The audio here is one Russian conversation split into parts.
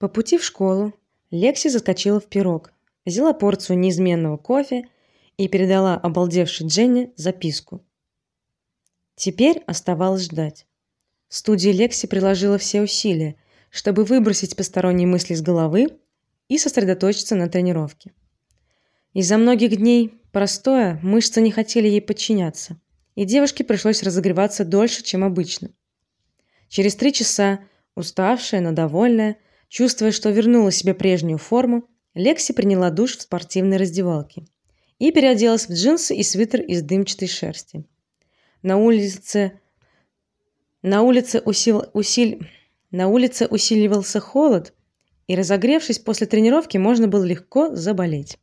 По пути в школу Лекси заскочила в пирог, взяла порцию неизменного кофе и передала обалдевшей Дженни записку. Теперь оставалось ждать. В студии Лекси приложила все усилия, чтобы выбросить посторонние мысли из головы и сосредоточиться на тренировке. Из-за многих дней простоя мышцы не хотели ей подчиняться, и девушке пришлось разогреваться дольше, чем обычно. Через три часа, уставшая, но довольная, чувствуя, что вернула себе прежнюю форму, Лекси приняла душ в спортивной раздевалке и переоделась в джинсы и свитер из дымчатой шерсти. На улице на улице усил, усиль, на улице усиливался холод, и разогревшись после тренировки, можно было легко заболеть.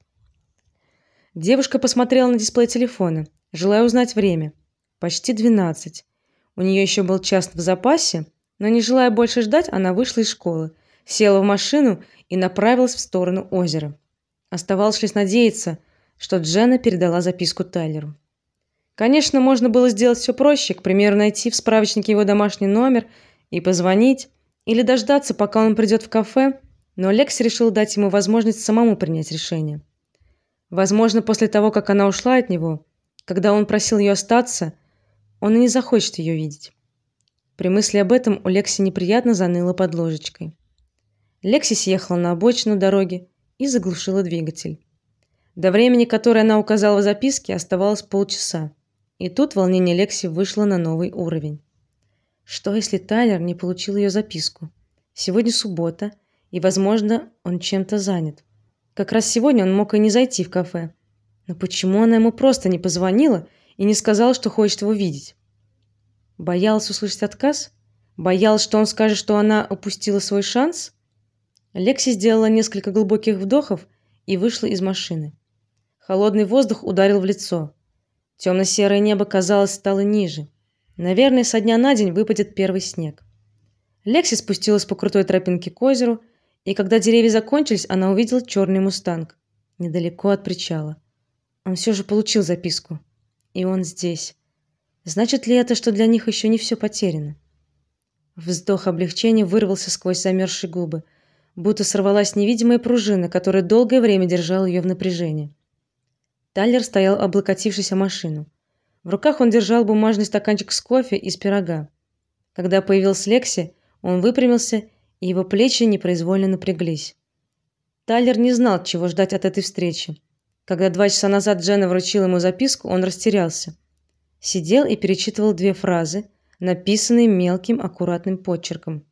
Девушка посмотрела на дисплей телефона, желая узнать время. Почти двенадцать. У нее еще был час в запасе, но не желая больше ждать, она вышла из школы, села в машину и направилась в сторону озера. Оставалось лишь надеяться, что Дженна передала записку Тайлеру. Конечно, можно было сделать все проще, к примеру, найти в справочнике его домашний номер и позвонить, или дождаться, пока он придет в кафе, но Лекс решил дать ему возможность самому принять решение. Возможно, после того, как она ушла от него, когда он просил ее остаться, он и не захочет ее видеть. При мысли об этом у Лекси неприятно заныло под ложечкой. Лекси съехала на обочину дороги и заглушила двигатель. До времени, которое она указала в записке, оставалось полчаса. И тут волнение Лекси вышло на новый уровень. Что если Тайлер не получил ее записку? Сегодня суббота, и, возможно, он чем-то занят. Как раз сегодня он мог и не зайти в кафе. Но почему она ему просто не позвонила и не сказала, что хочет его видеть? Боялась услышать отказ? Боялась, что он скажет, что она упустила свой шанс? Лекси сделала несколько глубоких вдохов и вышла из машины. Холодный воздух ударил в лицо. Темно-серое небо, казалось, стало ниже. Наверное, со дня на день выпадет первый снег. Лекси спустилась по крутой тропинке к озеру, и когда деревья закончились, она увидела черный мустанг недалеко от причала. Он все же получил записку, и он здесь. Значит ли это, что для них еще не все потеряно? Вздох облегчения вырвался сквозь замерзшие губы, будто сорвалась невидимая пружина, которая долгое время держала ее в напряжении. Тайлер стоял, облокотившись о машину. В руках он держал бумажный стаканчик с кофе из пирога. Когда появился Лекси, он выпрямился, и его плечи непроизвольно напряглись. Тайлер не знал, чего ждать от этой встречи. Когда два часа назад Дженна вручила ему записку, он растерялся. Сидел и перечитывал две фразы, написанные мелким аккуратным почерком.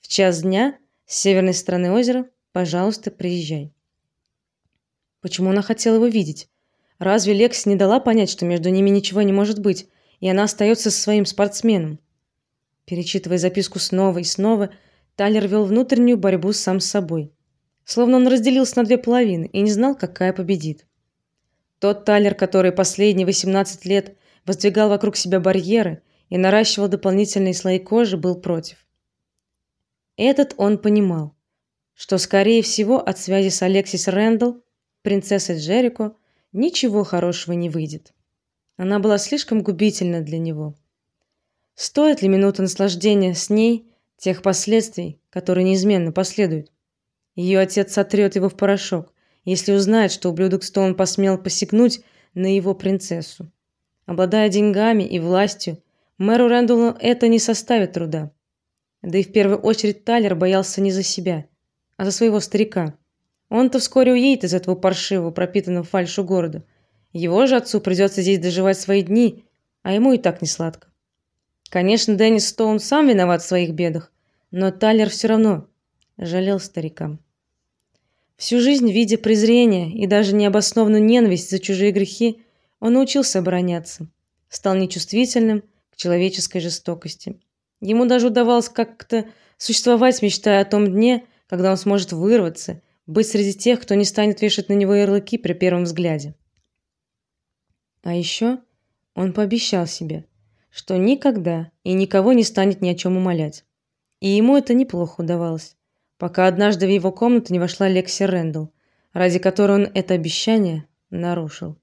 В час дня с северной стороны озера, пожалуйста, приезжай. Почему она хотела его видеть? Разве Лекс не дала понять, что между ними ничего не может быть, и она остается со своим спортсменом? Перечитывая записку снова и снова, Тайлер вел внутреннюю борьбу сам с собой, словно он разделился на две половины и не знал, какая победит. Тот Тайлер, который последние 18 лет воздвигал вокруг себя барьеры и наращивал дополнительные слои кожи, был против. Этот он понимал, что скорее всего от связи с Алексис Рэндалл, принцессой Джерико, ничего хорошего не выйдет. Она была слишком губительна для него. Стоит ли минута наслаждения с ней тех последствий, которые неизменно последуют? Ее отец сотрет его в порошок, если узнает, что ублюдок Стоун посмел посягнуть на его принцессу. Обладая деньгами и властью, мэру Рэндаллу это не составит труда. Да и в первую очередь Тайлер боялся не за себя, а за своего старика. Он-то вскоре уедет из этого паршивого, пропитанного фальшью города. Его же отцу придется здесь доживать свои дни, а ему и так не сладко. Конечно, Деннис Стоун сам виноват в своих бедах, но Тайлер все равно жалел старика. Всю жизнь, видя презрение и даже необоснованную ненависть за чужие грехи, он научился обороняться, стал нечувствительным к человеческой жестокости. Ему даже удавалось как-то существовать, мечтая о том дне, когда он сможет вырваться быть среди тех, кто не станет вешать на него ярлыки при первом взгляде. А еще он пообещал себе, что никогда и никого не станет ни о чем умолять. И ему это неплохо удавалось, пока однажды в его комнату не вошла Лекси Рэндалл, ради которой он это обещание нарушил.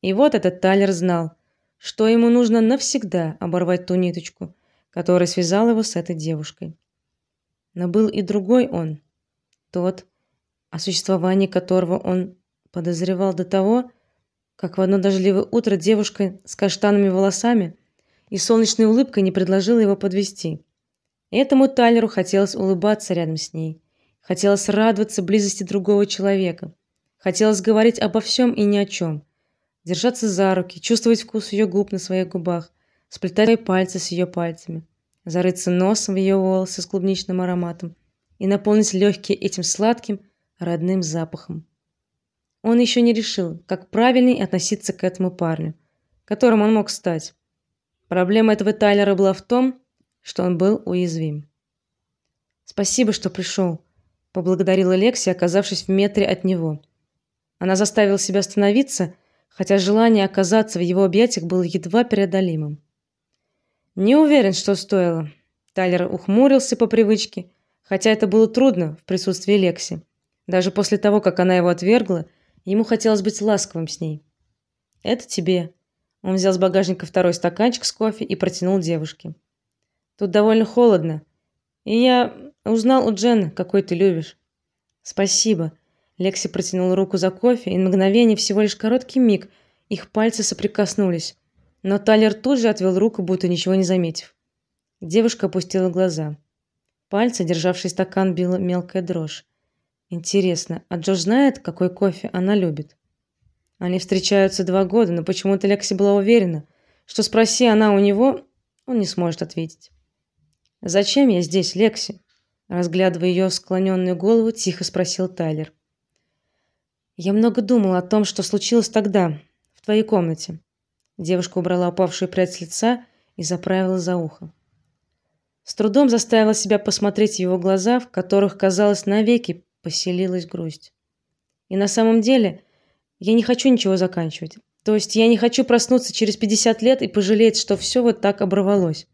И вот этот Тайлер знал, что ему нужно навсегда оборвать ту ниточку, которая связала его с этой девушкой. Но был и другой он, Тот, о существовании которого он подозревал до того, как в одно дождливое утро девушка с каштановыми волосами и солнечной улыбкой не предложила его подвести. Этому Тайлеру хотелось улыбаться рядом с ней, хотелось радоваться близости другого человека, хотелось говорить обо всем и ни о чем, держаться за руки, чувствовать вкус ее губ на своих губах, сплетать пальцы с ее пальцами, зарыться носом в ее волосы с клубничным ароматом и наполнить легкие этим сладким родным запахом. Он еще не решил, как правильней относиться к этому парню, которым он мог стать. Проблема этого Тайлера была в том, что он был уязвим. Спасибо, что пришел», – поблагодарила Лекси, оказавшись в метре от него. Она заставила себя остановиться, хотя желание оказаться в его объятиях было едва преодолимым. Не уверен, что стоило. Тайлер ухмурился по привычке, хотя это было трудно в присутствии Лекси. Даже после того, как она его отвергла, ему хотелось быть ласковым с ней. Это тебе. Он взял с багажника второй стаканчик с кофе и протянул девушке. Тут довольно холодно. И я узнал у Джен, какой ты любишь. Спасибо. Лекси протянул руку за кофе, и на мгновение, всего лишь короткий миг, их пальцы соприкоснулись. Но Тайлер тут же отвел руку, будто ничего не заметив. Девушка опустила глаза. Пальцы, державшие стакан, била мелкая дрожь. Интересно, а Джош знает, какой кофе она любит? Они встречаются два года, но почему-то Лекси была уверена, что спроси она у него, он не сможет ответить. Зачем я здесь, Лекси? Разглядывая ее склоненную голову, тихо спросил Тайлер. Я много думал о том, что случилось тогда в твоей комнате. Девушка убрала упавшую прядь с лица и заправила за ухо. С трудом заставила себя посмотреть в его глаза, в которых, казалось, навеки поселилась грусть. И на самом деле, я не хочу ничего заканчивать. То есть я не хочу проснуться через 50 лет и пожалеть, что все вот так оборвалось.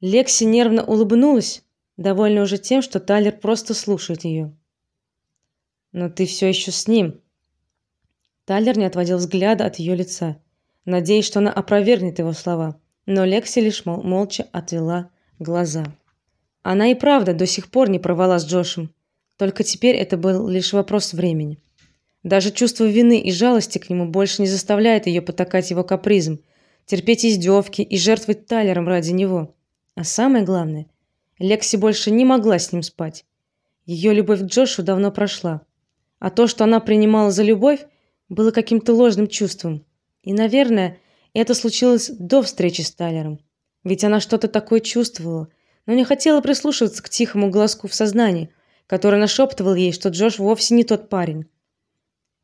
Лекси нервно улыбнулась, довольна уже тем, что Тайлер просто слушает ее. Но ты все еще с ним. Тайлер не отводил взгляда от ее лица, надеясь, что она опровергнет его слова, но Лекси лишь мол молча отвела глаза. Она и правда до сих пор не порвала с Джошем, только теперь это был лишь вопрос времени. Даже чувство вины и жалости к нему больше не заставляет ее потакать его капризам, терпеть издевки и жертвовать Тайлером ради него. А самое главное, Лекси больше не могла с ним спать. Ее любовь к Джошу давно прошла, а то, что она принимала за любовь, было каким-то ложным чувством. И, наверное, это случилось до встречи с Тайлером. Ведь она что-то такое чувствовала, но не хотела прислушиваться к тихому голоску в сознании, который нашептывал ей, что Джош вовсе не тот парень.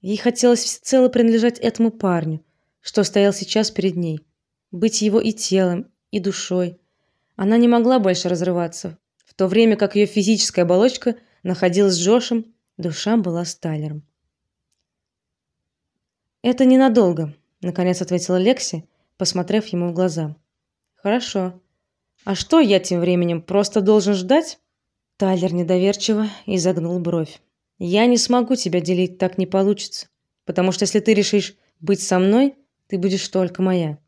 Ей хотелось всецело принадлежать этому парню, что стоял сейчас перед ней, быть его и телом, и душой. Она не могла больше разрываться, в то время как ее физическая оболочка находилась с Джошем, душа была с Тайлером. Это ненадолго, наконец ответила Лекси, посмотрев ему в глаза. Хорошо. А что я тем временем просто должен ждать? Тайлер недоверчиво изогнул бровь. Я не смогу тебя делить, так не получится, потому что если ты решишь быть со мной, ты будешь только моя.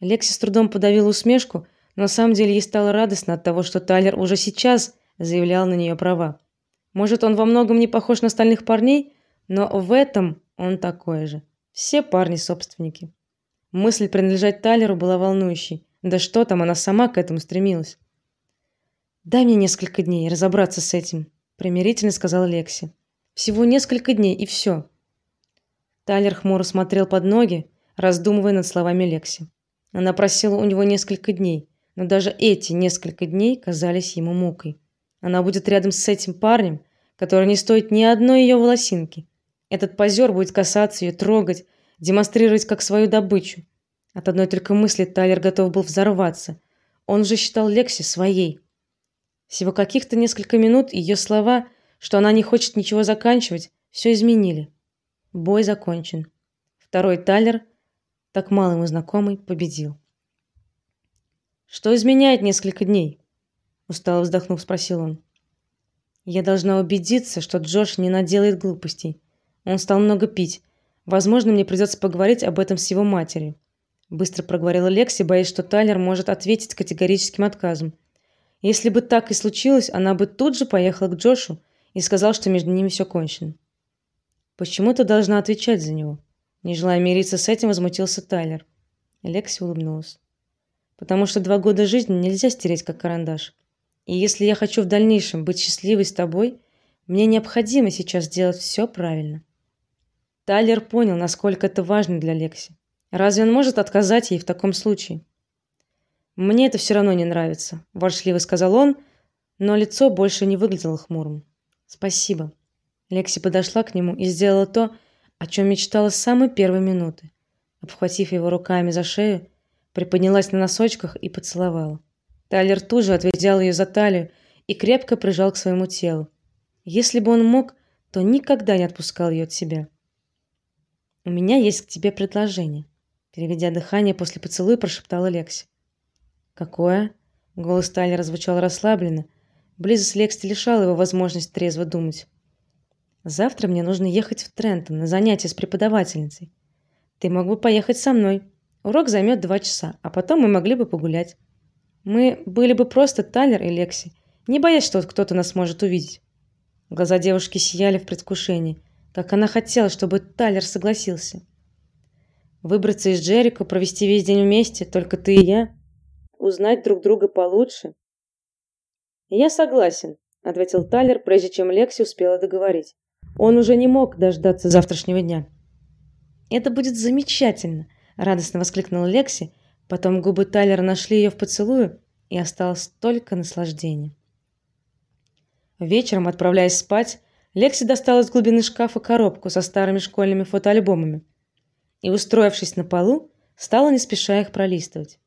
Лекси с трудом подавила усмешку, но на самом деле ей стало радостно от того, что Тайлер уже сейчас заявлял на нее права. Может, он во многом не похож на остальных парней, но в этом он такой же. Все парни собственники. Мысль принадлежать Тайлеру была волнующей. Да что там, она сама к этому стремилась. Дай мне несколько дней разобраться с этим, примирительно сказал Лекси. Всего несколько дней и все. Тайлер хмуро смотрел под ноги, раздумывая над словами Лекси. Она просила у него несколько дней, но даже эти несколько дней казались ему мукой. Она будет рядом с этим парнем, который не стоит ни одной ее волосинки. Этот позер будет касаться ее, трогать, демонстрировать как свою добычу. От одной только мысли Тайлер готов был взорваться. Он же считал Лекси своей. Всего каких-то несколько минут ее слова, что она не хочет ничего заканчивать, все изменили. Бой закончен. Второй Тайлер, так мало ему знакомый, победил. Что изменяет несколько дней? устало вздохнув, спросил он. Я должна убедиться, что Джош не наделает глупостей. Он стал много пить. Возможно, мне придется поговорить об этом с его матерью. Быстро проговорила Лекси, боясь, что Тайлер может ответить категорическим отказом. Если бы так и случилось, она бы тут же поехала к Джошу и сказала, что между ними все кончено. Почему ты должна отвечать за него? Не желая мириться с этим, возмутился Тайлер. Лекси улыбнулась. Потому что два года жизни нельзя стереть как карандаш. И если я хочу в дальнейшем быть счастливой с тобой, мне необходимо сейчас сделать все правильно. Тайлер понял, насколько это важно для Лекси. Разве он может отказать ей в таком случае? Мне это все равно не нравится, ворчливо сказал он, но лицо больше не выглядело хмурым. Спасибо. Лекси подошла к нему и сделала то, о чем мечтала с самой первой минуты. Обхватив его руками за шею, приподнялась на носочках и поцеловала. Тайлер тут же отвязал ее за талию и крепко прижал к своему телу. Если бы он мог, то никогда не отпускал ее от себя. У меня есть к тебе предложение, переведя дыхание после поцелуя, прошептала Лекси. Какое? Голос Тайлера звучал расслабленно. Близость Лекси лишала его возможности трезво думать. Завтра мне нужно ехать в Трентон на занятие с преподавательницей. Ты мог бы поехать со мной. Урок займет два часа, а потом мы могли бы погулять. Мы были бы просто Тайлер и Лекси, не боясь, что кто-то нас может увидеть. Глаза девушки сияли в предвкушении, как она хотела, чтобы Тайлер согласился. Выбраться из Джерико, провести весь день вместе, только ты и я, узнать друг друга получше. Я согласен, ответил Тайлер, прежде чем Лекси успела договорить. Он уже не мог дождаться завтрашнего дня. Это будет замечательно, радостно воскликнула Лекси, потом губы Тайлера нашли ее в поцелуе, и осталось только наслаждение. Вечером, отправляясь спать, Лекси достала из глубины шкафа коробку со старыми школьными фотоальбомами и, устроившись на полу, стала не спеша их пролистывать.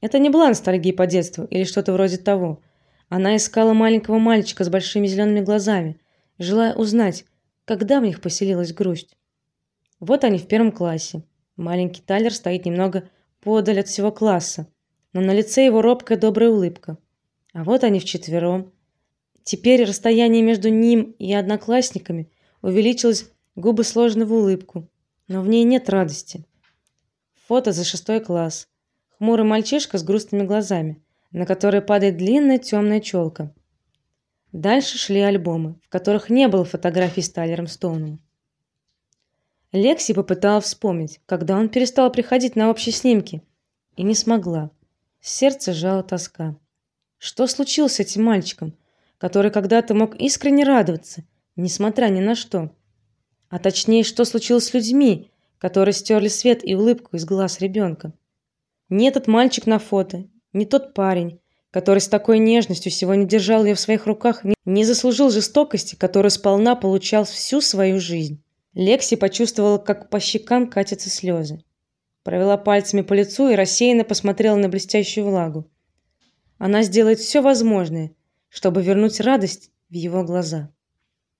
Это не была ностальгия по детству или что-то вроде того. Она искала маленького мальчика с большими зелеными глазами, желая узнать, когда в них поселилась грусть. Вот они в первом классе. Маленький Тайлер стоит немного подаль от всего класса, но на лице его робкая добрая улыбка. А вот они вчетвером. Теперь расстояние между ним и одноклассниками увеличилось, губы сложены в улыбку, но в ней нет радости. Фото за шестой класс. Хмурый мальчишка с грустными глазами, на которые падает длинная темная челка. Дальше шли альбомы, в которых не было фотографий с Тайлером Стоуном. Лекси попыталась вспомнить, когда он перестал приходить на общие снимки, и не смогла. Сердце сжала тоска. Что случилось с этим мальчиком, который когда-то мог искренне радоваться, несмотря ни на что? А точнее, что случилось с людьми, которые стерли свет и улыбку из глаз ребенка? Не этот мальчик на фото, не тот парень, который с такой нежностью сегодня держал ее в своих руках, не заслужил жестокости, которую сполна получал всю свою жизнь. Лекси почувствовала, как по щекам катятся слезы. Провела пальцами по лицу и рассеянно посмотрела на блестящую влагу. Она сделает все возможное, чтобы вернуть радость в его глаза.